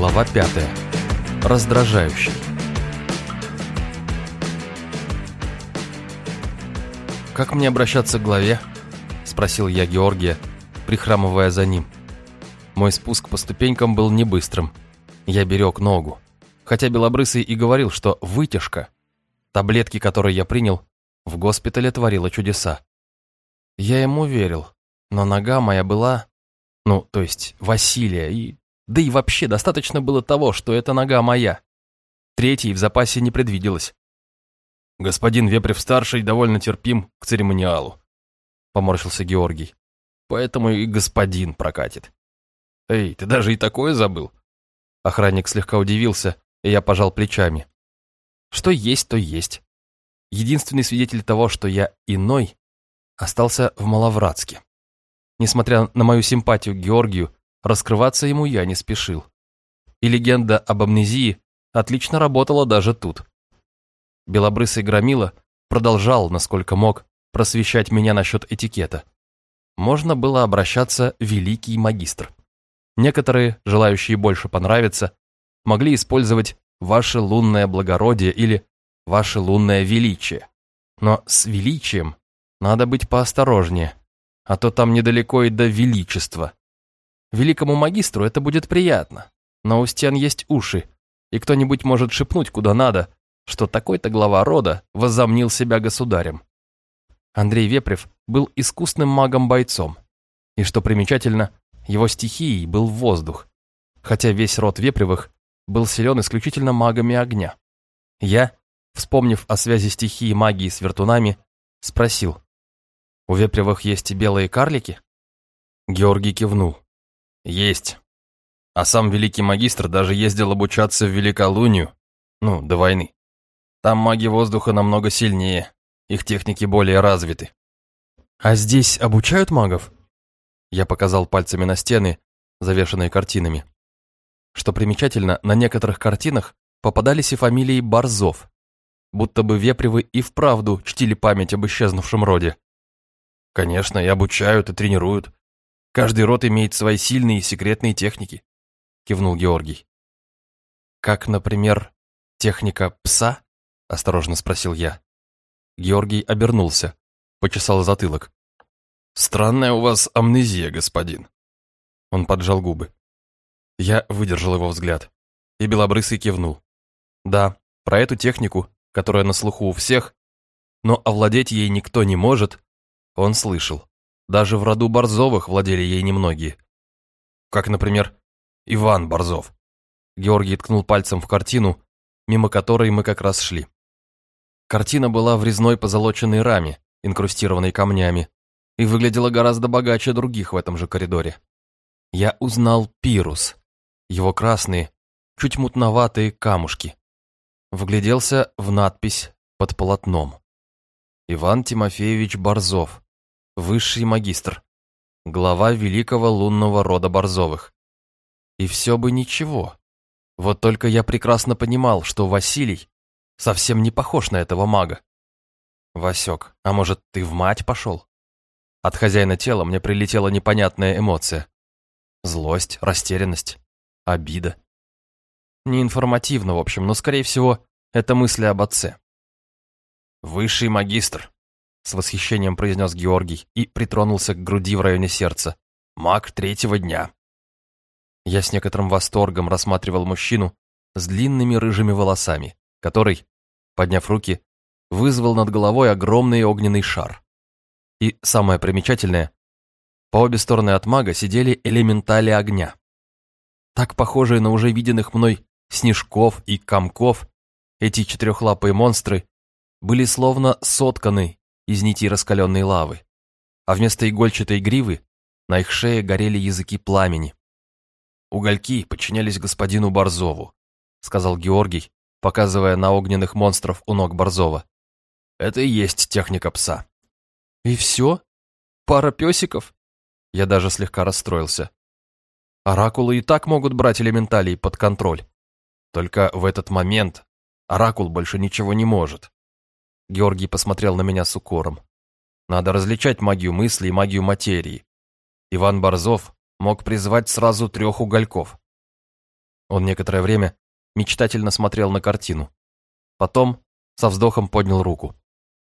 Глава пятая. Раздражающий. «Как мне обращаться к главе?» – спросил я Георгия, прихрамывая за ним. Мой спуск по ступенькам был не быстрым. Я берег ногу. Хотя Белобрысый и говорил, что вытяжка, таблетки, которые я принял, в госпитале творила чудеса. Я ему верил, но нога моя была, ну, то есть Василия, и да и вообще достаточно было того, что эта нога моя. Третьей в запасе не предвиделось. Господин Вепрев-старший довольно терпим к церемониалу, поморщился Георгий. Поэтому и господин прокатит. Эй, ты даже и такое забыл? Охранник слегка удивился, и я пожал плечами. Что есть, то есть. Единственный свидетель того, что я иной, остался в Маловратске. Несмотря на мою симпатию к Георгию, раскрываться ему я не спешил. И легенда об амнезии отлично работала даже тут. Белобрысый громила продолжал, насколько мог, просвещать меня насчет этикета. Можно было обращаться великий магистр. Некоторые, желающие больше понравиться, могли использовать «ваше лунное благородие» или «ваше лунное величие». Но с величием надо быть поосторожнее, а то там недалеко и до величества. Великому магистру это будет приятно, но у стен есть уши, и кто-нибудь может шепнуть куда надо, что такой-то глава рода возомнил себя государем. Андрей Вепрев был искусным магом-бойцом, и, что примечательно, его стихией был воздух, хотя весь род Вепревых был силен исключительно магами огня. Я, вспомнив о связи стихии магии с вертунами, спросил, «У Вепревых есть и белые карлики?» Георгий кивнул. «Есть. А сам великий магистр даже ездил обучаться в Великолунию, ну, до войны. Там маги воздуха намного сильнее, их техники более развиты». «А здесь обучают магов?» Я показал пальцами на стены, завешанные картинами. Что примечательно, на некоторых картинах попадались и фамилии Борзов, будто бы Вепревы и вправду чтили память об исчезнувшем роде. Конечно, и обучают, и тренируют. Каждый род имеет свои сильные и секретные техники, кивнул Георгий. Как, например, техника пса? Осторожно спросил я. Георгий обернулся, почесал затылок. Странная у вас амнезия, господин. Он поджал губы. Я выдержал его взгляд, и Белобрысый кивнул. Да, про эту технику, которая на слуху у всех, но овладеть ей никто не может, он слышал. Даже в роду Борзовых владели ей немногие. Как, например, Иван Борзов. Георгий ткнул пальцем в картину, мимо которой мы как раз шли. Картина была в резной позолоченной раме, инкрустированной камнями, и выглядела гораздо богаче других в этом же коридоре. Я узнал пирус, его красные, чуть мутноватые камушки. Вгляделся в надпись под полотном. Иван Тимофеевич Борзов, высший магистр, глава великого лунного рода Борзовых. И все бы ничего. Вот только я прекрасно понимал, что Василий совсем не похож на этого мага. Васек, а может, ты в мать пошел? От хозяина тела мне прилетела непонятная эмоция. Злость, растерянность, обида. Неинформативно, в общем, но, скорее всего, это мысли об отце. «Высший магистр», — с восхищением произнес Георгий и притронулся к груди в районе сердца. «Маг третьего дня». Я с некоторым восторгом рассматривал мужчину с длинными рыжими волосами, который, подняв руки, вызвал над головой огромный огненный шар. И самое примечательное, по обе стороны от мага сидели элементали огня. Так похожие на уже виденных мной снежков и комков, эти четырехлапые монстры были словно сотканы из нитей раскаленной лавы, а вместо игольчатой гривы на их шее горели языки пламени. «Угольки подчинялись господину Борзову», — сказал Георгий, показывая на огненных монстров у ног Борзова. «Это и есть техника пса». «И все? Пара песиков?» Я даже слегка расстроился. Оракулы и так могут брать элементалей под контроль. Только в этот момент оракул больше ничего не может. Георгий посмотрел на меня с укором. Надо различать магию мысли и магию материи. Иван Борзов мог призвать сразу трех угольков. Он некоторое время мечтательно смотрел на картину. Потом со вздохом поднял руку.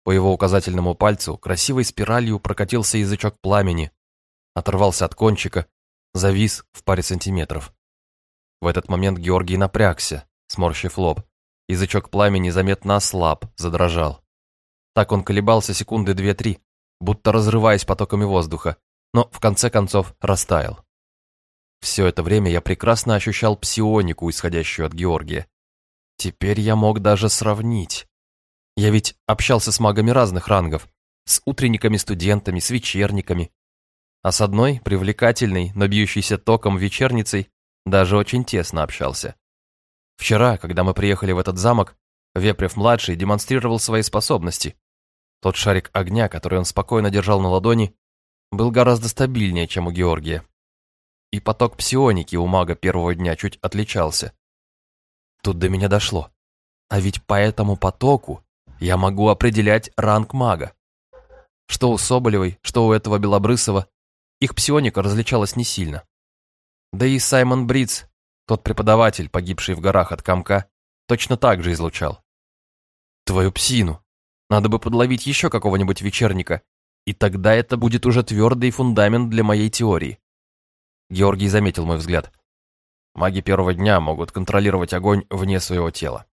По его указательному пальцу красивой спиралью прокатился язычок пламени, оторвался от кончика, завис в паре сантиметров. В этот момент Георгий напрягся, сморщив лоб. Язычок пламени заметно ослаб, задрожал. Так он колебался секунды две-три, будто разрываясь потоками воздуха, но в конце концов растаял. Все это время я прекрасно ощущал псионику, исходящую от Георгия. Теперь я мог даже сравнить. Я ведь общался с магами разных рангов, с утренниками-студентами, с вечерниками. А с одной, привлекательной, но бьющейся током вечерницей, даже очень тесно общался. Вчера, когда мы приехали в этот замок, Вепрев-младший демонстрировал свои способности. Тот шарик огня, который он спокойно держал на ладони, был гораздо стабильнее, чем у Георгия. И поток псионики у мага первого дня чуть отличался. Тут до меня дошло. А ведь по этому потоку я могу определять ранг мага. Что у Соболевой, что у этого Белобрысова, их псионика различалась не сильно. Да и Саймон Бриц, тот преподаватель, погибший в горах от комка, точно так же излучал. Твою псину. Надо бы подловить еще какого-нибудь вечерника, и тогда это будет уже твердый фундамент для моей теории. Георгий заметил мой взгляд. Маги первого дня могут контролировать огонь вне своего тела.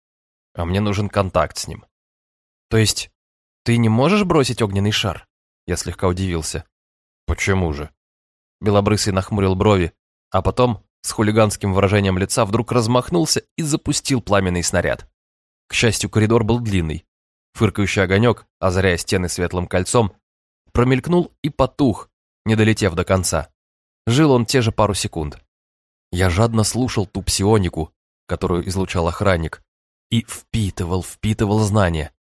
А мне нужен контакт с ним. То есть, ты не можешь бросить огненный шар? Я слегка удивился. Почему же? Белобрысый нахмурил брови, а потом с хулиганским выражением лица вдруг размахнулся и запустил пламенный снаряд. К счастью, коридор был длинный. Фыркающий огонек, озаряя стены светлым кольцом, промелькнул и потух, не долетев до конца. Жил он те же пару секунд. Я жадно слушал ту псионику, которую излучал охранник, и впитывал, впитывал знания.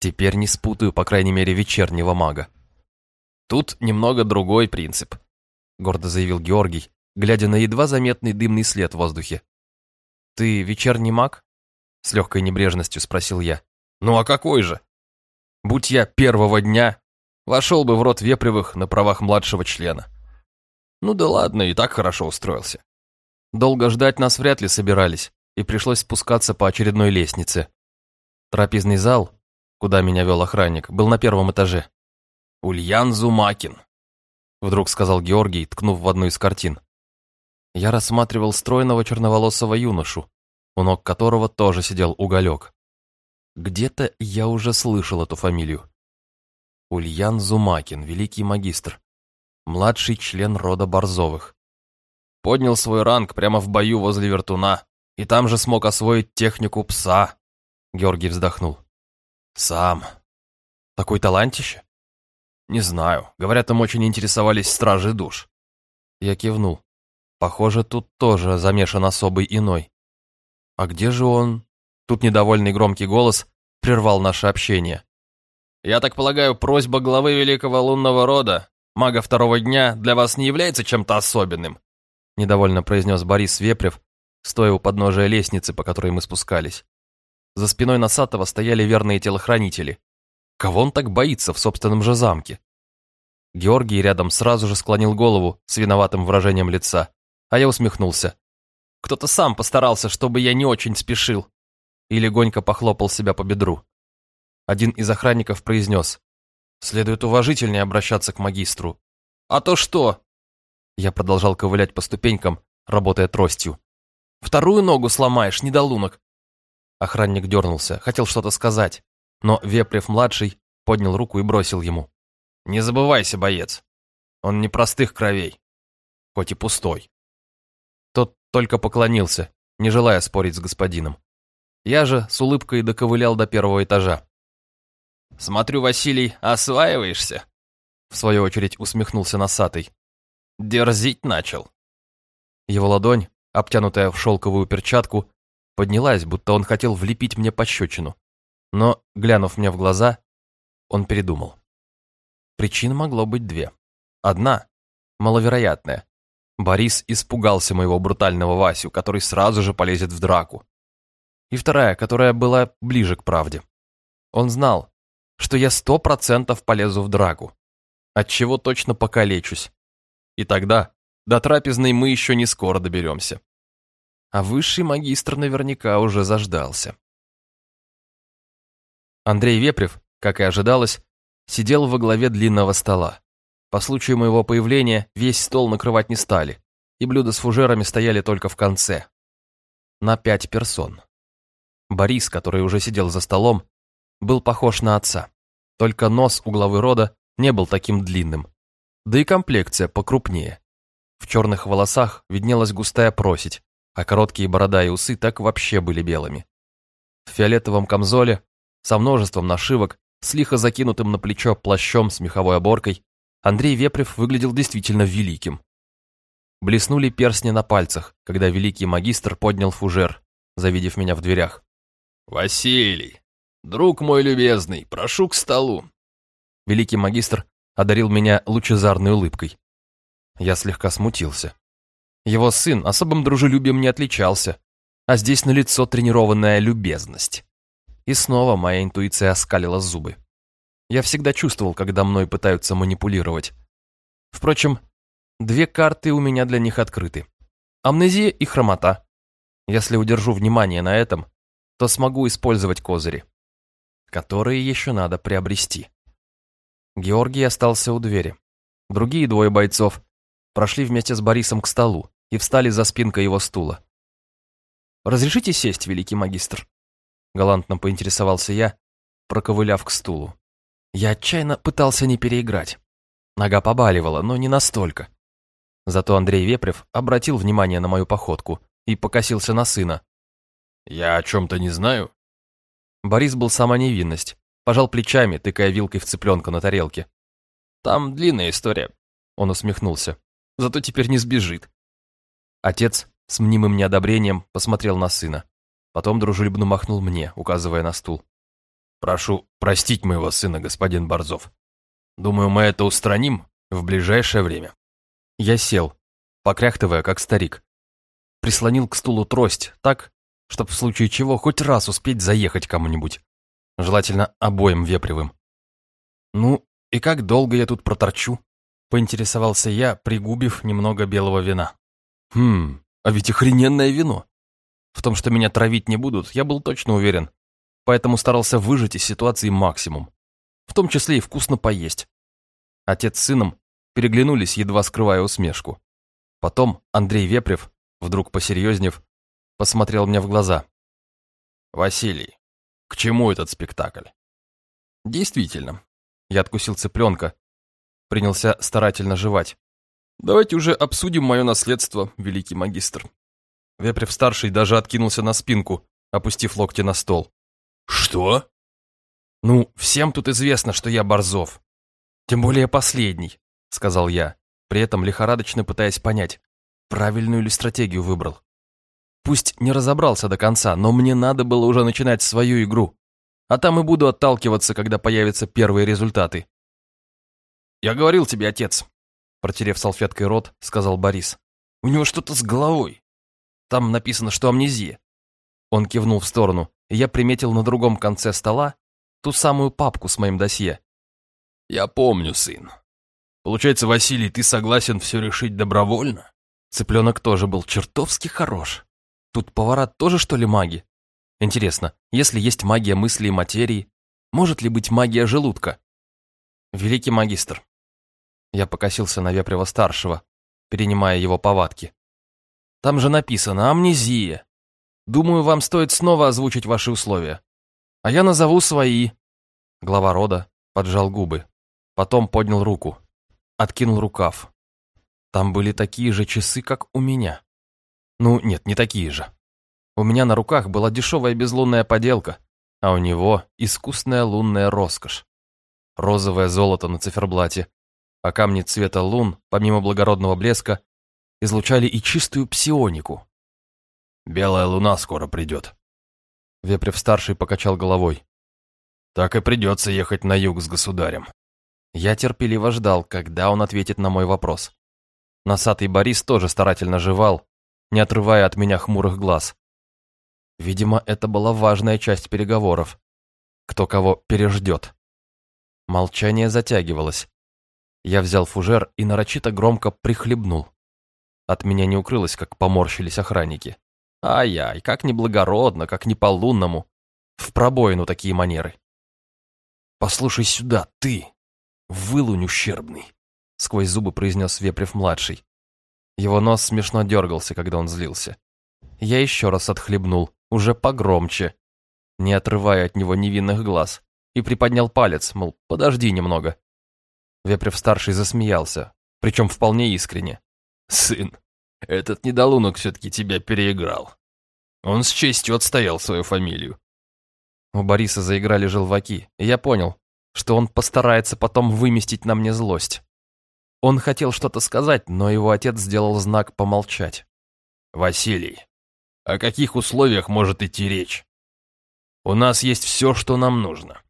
Теперь не спутаю, по крайней мере, вечернего мага. Тут немного другой принцип, гордо заявил Георгий, глядя на едва заметный дымный след в воздухе. Ты вечерний маг? С легкой небрежностью спросил я. Ну а какой же? Будь я первого дня, вошел бы в рот Вепревых на правах младшего члена. Ну да ладно, и так хорошо устроился. Долго ждать нас вряд ли собирались, и пришлось спускаться по очередной лестнице. Трапезный зал, куда меня вел охранник, был на первом этаже. «Ульян Зумакин», — вдруг сказал Георгий, ткнув в одну из картин. Я рассматривал стройного черноволосого юношу, у ног которого тоже сидел уголек. Где-то я уже слышал эту фамилию. Ульян Зумакин, великий магистр, младший член рода Борзовых. Поднял свой ранг прямо в бою возле вертуна, и там же смог освоить технику пса. Георгий вздохнул. Сам. Такой талантище? Не знаю. Говорят, им очень интересовались стражи душ. Я кивнул. Похоже, тут тоже замешан особый иной. А где же он? Тут недовольный громкий голос прервал наше общение. Я так полагаю, просьба главы Великого Лунного Рода, мага второго дня, для вас не является чем-то особенным? Недовольно произнес Борис Вепрев, стоя у подножия лестницы, по которой мы спускались. За спиной Носатого стояли верные телохранители. Кого он так боится в собственном же замке? Георгий рядом сразу же склонил голову с виноватым выражением лица, а я усмехнулся. Кто-то сам постарался, чтобы я не очень спешил. И легонько похлопал себя по бедру. Один из охранников произнес. Следует уважительнее обращаться к магистру. А то что? Я продолжал ковылять по ступенькам, работая тростью. Вторую ногу сломаешь, недолунок. Охранник дернулся, хотел что-то сказать, но Вепрев-младший поднял руку и бросил ему. «Не забывайся, боец. Он не простых кровей, хоть и пустой». Тот только поклонился, не желая спорить с господином. Я же с улыбкой доковылял до первого этажа. «Смотрю, Василий, осваиваешься?» В свою очередь усмехнулся носатый. «Дерзить начал». Его ладонь, обтянутая в шелковую перчатку, поднялась, будто он хотел влепить мне пощечину. Но, глянув мне в глаза, он передумал. Причин могло быть две. Одна, маловероятная. Борис испугался моего брутального Васю, который сразу же полезет в драку. И вторая, которая была ближе к правде. Он знал, что я сто процентов полезу в драку, от чего точно покалечусь. И тогда до трапезной мы еще не скоро доберемся. а высший магистр наверняка уже заждался. Андрей Вепрев, как и ожидалось, сидел во главе длинного стола. По случаю моего появления весь стол накрывать не стали, и блюда с фужерами стояли только в конце. На пять персон. Борис, который уже сидел за столом, был похож на отца. Только нос у главы рода не был таким длинным. Да и комплекция покрупнее. В черных волосах виднелась густая просить, а короткие борода и усы так вообще были белыми. В фиолетовом камзоле со множеством нашивок, с лихо закинутым на плечо плащом с меховой оборкой, Андрей Вепрев выглядел действительно великим. Блеснули перстни на пальцах, когда великий магистр поднял фужер, завидев меня в дверях. «Василий, друг мой любезный, прошу к столу». Великий магистр одарил меня лучезарной улыбкой. Я слегка смутился. Его сын особым дружелюбием не отличался, а здесь налицо тренированная любезность. И снова моя интуиция оскалила зубы. Я всегда чувствовал, когда мной пытаются манипулировать. Впрочем, две карты у меня для них открыты. Амнезия и хромота. Если удержу внимание на этом, то смогу использовать козыри, которые еще надо приобрести. Георгий остался у двери. Другие двое бойцов прошли вместе с Борисом к столу и встали за спинкой его стула. «Разрешите сесть, великий магистр?» Галантно поинтересовался я, проковыляв к стулу. Я отчаянно пытался не переиграть. Нога побаливала, но не настолько. Зато Андрей Вепрев обратил внимание на мою походку и покосился на сына. «Я о чем-то не знаю?» Борис был сама невинность, пожал плечами, тыкая вилкой в цыпленка на тарелке. «Там длинная история», — он усмехнулся. «Зато теперь не сбежит». Отец с мнимым неодобрением посмотрел на сына. Потом дружелюбно махнул мне, указывая на стул. «Прошу простить моего сына, господин Борзов. Думаю, мы это устраним в ближайшее время». Я сел, покряхтывая, как старик. Прислонил к стулу трость так, чтобы в случае чего хоть раз успеть заехать кому-нибудь. Желательно обоим вепривым. «Ну, и как долго я тут проторчу?» — поинтересовался я, пригубив немного белого вина. «Хм, а ведь охрененное вино!» В том, что меня травить не будут, я был точно уверен, поэтому старался выжать из ситуации максимум, в том числе и вкусно поесть. Отец с сыном переглянулись, едва скрывая усмешку. Потом Андрей Вепрев, вдруг посерьезнев, посмотрел мне в глаза. «Василий, к чему этот спектакль?» «Действительно». Я откусил цыпленка, принялся старательно жевать. «Давайте уже обсудим мое наследство, великий магистр». Вепрев-старший даже откинулся на спинку, опустив локти на стол. «Что?» «Ну, всем тут известно, что я Борзов. Тем более последний», — сказал я, при этом лихорадочно пытаясь понять, правильную ли стратегию выбрал. Пусть не разобрался до конца, но мне надо было уже начинать свою игру. А там и буду отталкиваться, когда появятся первые результаты. «Я говорил тебе, отец», — протерев салфеткой рот, сказал Борис. «У него что-то с головой. Там написано, что амнезия. Он кивнул в сторону, и я приметил на другом конце стола ту самую папку с моим досье. «Я помню, сын. Получается, Василий, ты согласен все решить добровольно?» Цыпленок тоже был чертовски хорош. Тут повара тоже, что ли, маги? Интересно, если есть магия мысли и материи, может ли быть магия желудка? Великий магистр. Я покосился на Вепрева-старшего, перенимая его повадки. Там же написано «Амнезия». Думаю, вам стоит снова озвучить ваши условия. А я назову свои. Глава рода поджал губы. Потом поднял руку. Откинул рукав. Там были такие же часы, как у меня. Ну, нет, не такие же. У меня на руках была дешевая безлунная поделка, а у него искусная лунная роскошь. Розовое золото на циферблате, а камни цвета лун, помимо благородного блеска, излучали и чистую псионику. «Белая луна скоро придет». Вепрев-старший покачал головой. «Так и придется ехать на юг с государем». Я терпеливо ждал, когда он ответит на мой вопрос. Носатый Борис тоже старательно жевал, не отрывая от меня хмурых глаз. Видимо, это была важная часть переговоров. Кто кого переждет. Молчание затягивалось. Я взял фужер и нарочито громко прихлебнул. От меня не укрылось, как поморщились охранники. Ай-яй, как неблагородно, как не по-лунному. В пробоину такие манеры. «Послушай сюда, ты, вылунь ущербный», — сквозь зубы произнес Вепрев-младший. Его нос смешно дергался, когда он злился. Я еще раз отхлебнул, уже погромче, не отрывая от него невинных глаз, и приподнял палец, мол, подожди немного. Вепрев-старший засмеялся, причем вполне искренне. «Сын, этот недолунок все-таки тебя переиграл. Он с честью отстоял свою фамилию». У Бориса заиграли желваки, и я понял, что он постарается потом выместить на мне злость. Он хотел что-то сказать, но его отец сделал знак помолчать. «Василий, о каких условиях может идти речь? У нас есть все, что нам нужно».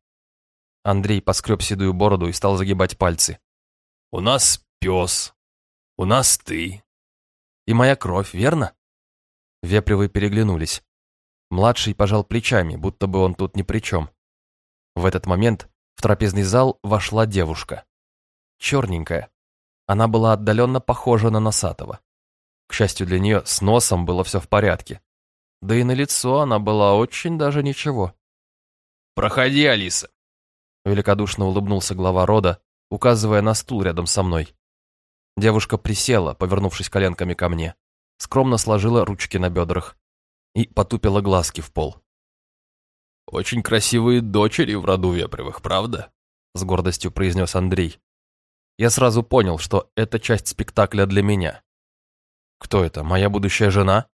Андрей поскреб седую бороду и стал загибать пальцы. «У нас пес. У нас ты». «И моя кровь, верно?» Вепревы переглянулись. Младший пожал плечами, будто бы он тут ни при чем. В этот момент в трапезный зал вошла девушка. Черненькая, она была отдаленно похожа на Носатого. К счастью для нее, с носом было все в порядке. Да и на лицо она была очень даже ничего. «Проходи, Алиса!» Великодушно улыбнулся глава рода, указывая на стул рядом со мной. Девушка присела, повернувшись коленками ко мне, скромно сложила ручки на бедрах и потупила глазки в пол. «Очень красивые дочери в роду Вепревых, правда?» С гордостью произнес Андрей, я сразу понял, что это часть спектакля для меня. Кто это, моя будущая жена?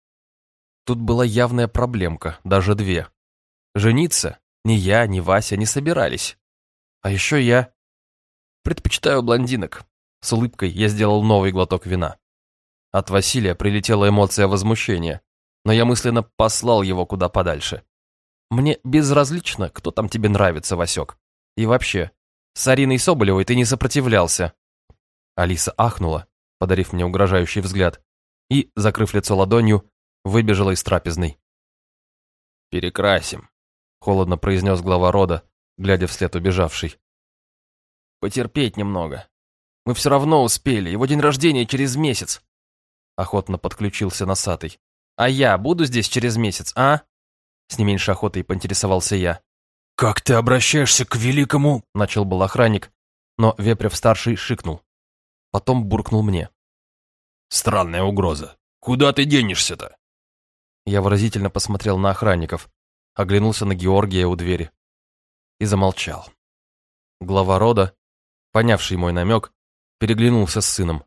Тут была явная проблемка, даже две. Жениться ни я, ни Вася не собирались. А еще я предпочитаю блондинок. С улыбкой я сделал новый глоток вина. От Василия прилетела эмоция возмущения, но я мысленно послал его куда подальше. Мне безразлично, кто там тебе нравится, Васек. И вообще, с Ариной Соболевой ты не сопротивлялся». Алиса ахнула, подарив мне угрожающий взгляд, и, закрыв лицо ладонью, выбежала из трапезной. «Перекрасим», — холодно произнес глава рода, глядя вслед убежавший. «Потерпеть немного. Мы все равно успели, его день рождения через месяц», — охотно подключился носатый. «А я буду здесь через месяц, а?» С не меньшей охотой поинтересовался я. «Как ты обращаешься к великому...» — начал был охранник, но Вепрев-старший шикнул. Потом буркнул мне. «Странная угроза. Куда ты денешься-то?» Я выразительно посмотрел на охранников, оглянулся на Георгия у двери и замолчал. Глава рода, понявший мой намек, переглянулся с сыном.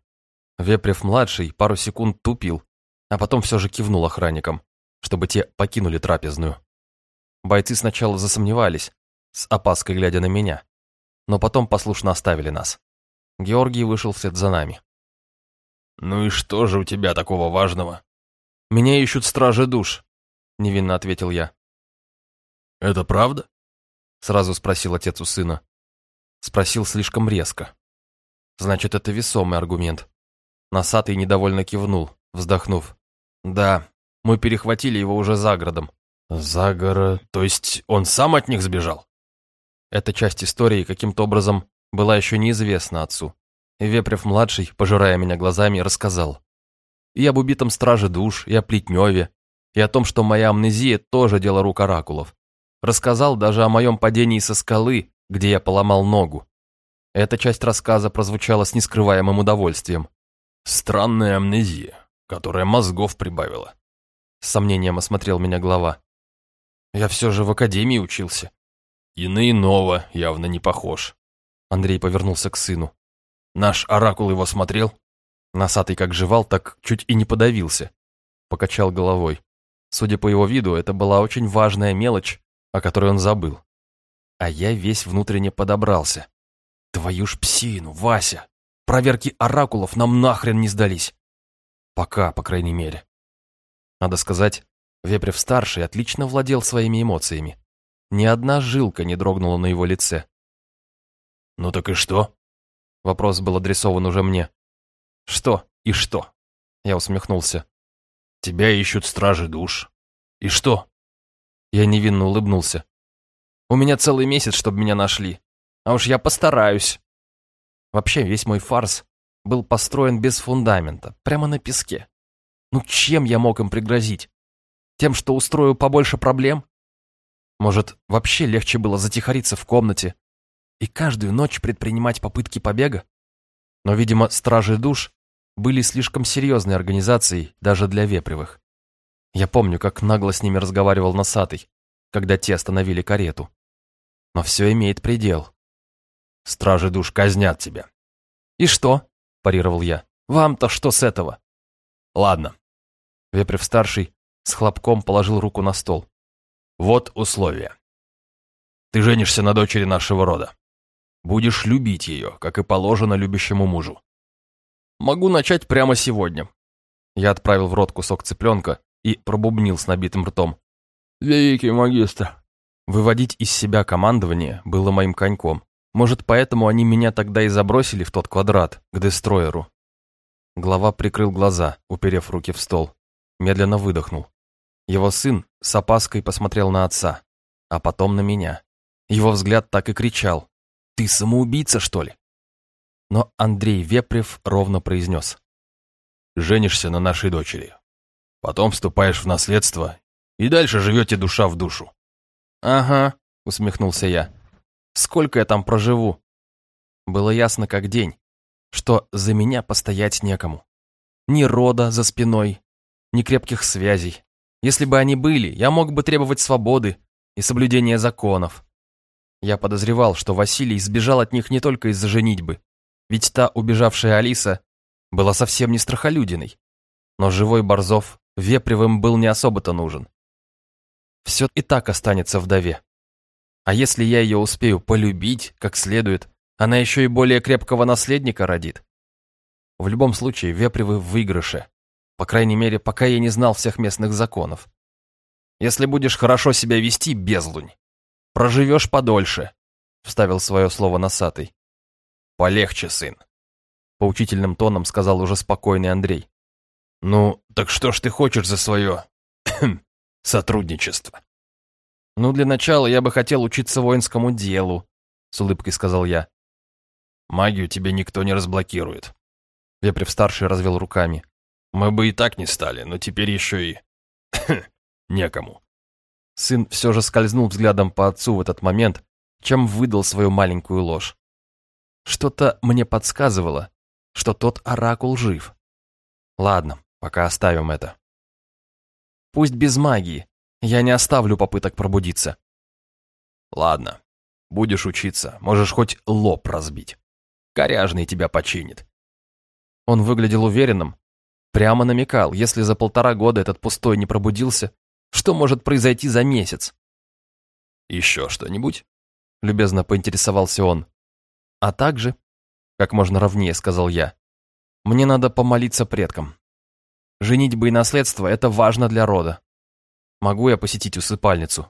Вепрев-младший пару секунд тупил, а потом все же кивнул охранникам, чтобы те покинули трапезную. Бойцы сначала засомневались, с опаской глядя на меня, но потом послушно оставили нас. Георгий вышел вслед за нами. «Ну и что же у тебя такого важного?» «Меня ищут стражи душ», — невинно ответил я. «Это правда?» — сразу спросил отец у сына. Спросил слишком резко. Значит, это весомый аргумент. Носатый недовольно кивнул, вздохнув. «Да, мы перехватили его уже за городом. «За город... То есть он сам от них сбежал?» Эта часть истории каким-то образом была еще неизвестна отцу. Вепрев-младший, пожирая меня глазами, рассказал. И об убитом страже душ, и о Плетневе, и о том, что моя амнезия тоже дело рук оракулов. Рассказал даже о моем падении со скалы, где я поломал ногу. Эта часть рассказа прозвучала с нескрываемым удовольствием. «Странная амнезия, которая мозгов прибавила», — с сомнением осмотрел меня глава. Я все же в академии учился. И на иного явно не похож. Андрей повернулся к сыну. Наш оракул его смотрел? Носатый как жевал, так чуть и не подавился. Покачал головой. Судя по его виду, это была очень важная мелочь, о которой он забыл. А я весь внутренне подобрался. Твою ж псину, Вася! Проверки оракулов нам нахрен не сдались. Пока, по крайней мере. Надо сказать, Вепрев-старший отлично владел своими эмоциями. Ни одна жилка не дрогнула на его лице. «Ну так и что?» Вопрос был адресован уже мне. «Что и что?» Я усмехнулся. «Тебя ищут стражи душ. И что?» Я невинно улыбнулся. «У меня целый месяц, чтобы меня нашли. А уж я постараюсь». Вообще, весь мой фарс был построен без фундамента, прямо на песке. Ну чем я мог им пригрозить? Тем, что устрою побольше проблем? Может, вообще легче было затихариться в комнате и каждую ночь предпринимать попытки побега? Но, видимо, стражи душ были слишком серьезной организацией даже для вепревых. Я помню, как нагло с ними разговаривал носатый, когда те остановили карету. Но все имеет предел. Стражи душ казнят тебя. «И что?» – парировал я. «Вам-то что с этого?» «Ладно». Вепрев-старший с хлопком положил руку на стол. «Вот условия. Ты женишься на дочери нашего рода. Будешь любить ее, как и положено любящему мужу. Могу начать прямо сегодня. Я отправил в рот кусок цыпленка и пробубнил с набитым ртом. Великий магистр. Выводить из себя командование было моим коньком. Может, поэтому они меня тогда и забросили в тот квадрат, к дестройеру. Глава прикрыл глаза, уперев руки в стол. Медленно выдохнул. Его сын с опаской посмотрел на отца, а потом на меня. Его взгляд так и кричал. «Ты самоубийца, что ли?» Но Андрей Вепрев ровно произнес. «Женишься на нашей дочери. Потом вступаешь в наследство, и дальше живете душа в душу». «Ага», — усмехнулся я. «Сколько я там проживу?» Было ясно как день, что за меня постоять некому. Ни рода за спиной, ни крепких связей. Если бы они были, я мог бы требовать свободы и соблюдения законов. Я подозревал, что Василий сбежал от них не только из-за женитьбы, ведь та убежавшая Алиса была совсем не страхолюдиной. Но живой Борзов Вепревым был не особо-то нужен. Все и так останется вдове. А если я ее успею полюбить как следует, она еще и более крепкого наследника родит. В любом случае, Вепревы в выигрыше. По крайней мере, пока я не знал всех местных законов. Если будешь хорошо себя вести, безлунь, проживешь подольше, вставил свое слово носатый. «Полегче, сын», — поучительным тоном сказал уже спокойный Андрей. «Ну, так что ж ты хочешь за свое сотрудничество?» «Ну, для начала я бы хотел учиться воинскому делу», — с улыбкой сказал я. «Магию тебе никто не разблокирует». Вепрев-старший развел руками. «Мы бы и так не стали, но теперь еще и... некому». Сын все же скользнул взглядом по отцу в этот момент, чем выдал свою маленькую ложь. Что-то мне подсказывало, что тот оракул жив. Ладно, пока оставим это. Пусть без магии. Я не оставлю попыток пробудиться. Ладно, будешь учиться, можешь хоть лоб разбить. Коряжный тебя починит. Он выглядел уверенным, прямо намекал, если за полтора года этот пустой не пробудился, что может произойти за месяц. «Еще что-нибудь?» — любезно поинтересовался он. А также, как можно ровнее сказал я, мне надо помолиться предкам. Женитьба и наследство – это важно для рода. Могу я посетить усыпальницу?